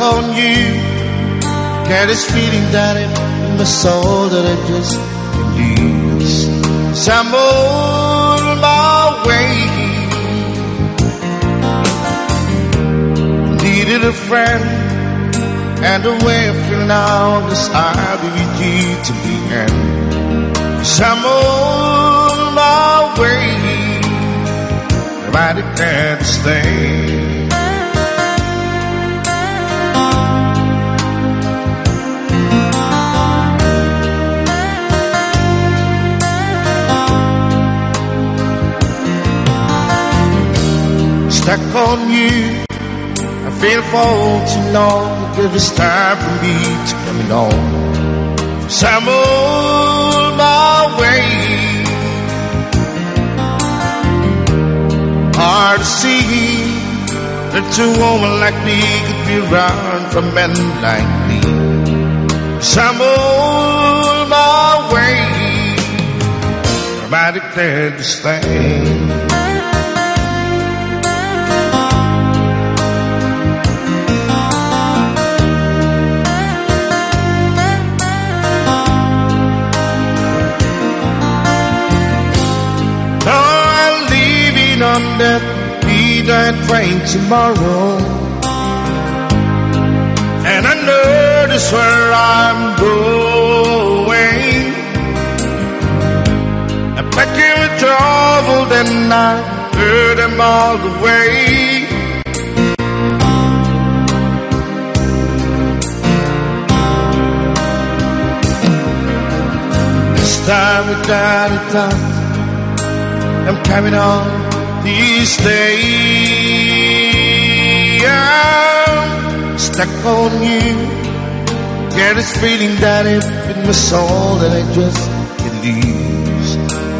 on you. Get this feeling down in my soul that I just lose. On my way. Needed a friend and the way I feel now, this be you to. So I'm on my way. Nobody can stay. Stuck on you. I feel for too long. Give it's time for me to come on. On my way. Hard to see that a woman like me could be around for men like me. On my way. I declared this thing. That midnight train tomorrow. And I know this where I'm going. I'm packing with trouble, then I heard them all the way. This time without a doubt, I'm coming on days. I'm stuck on you. Get this feeling that if it my soul that I just can't lose.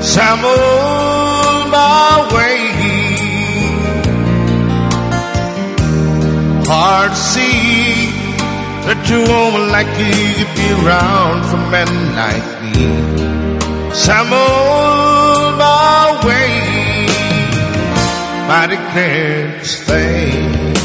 So I'm on my way. Hard to see that you woman like you could be around for men like me. So I'm on my way mighty can't stay.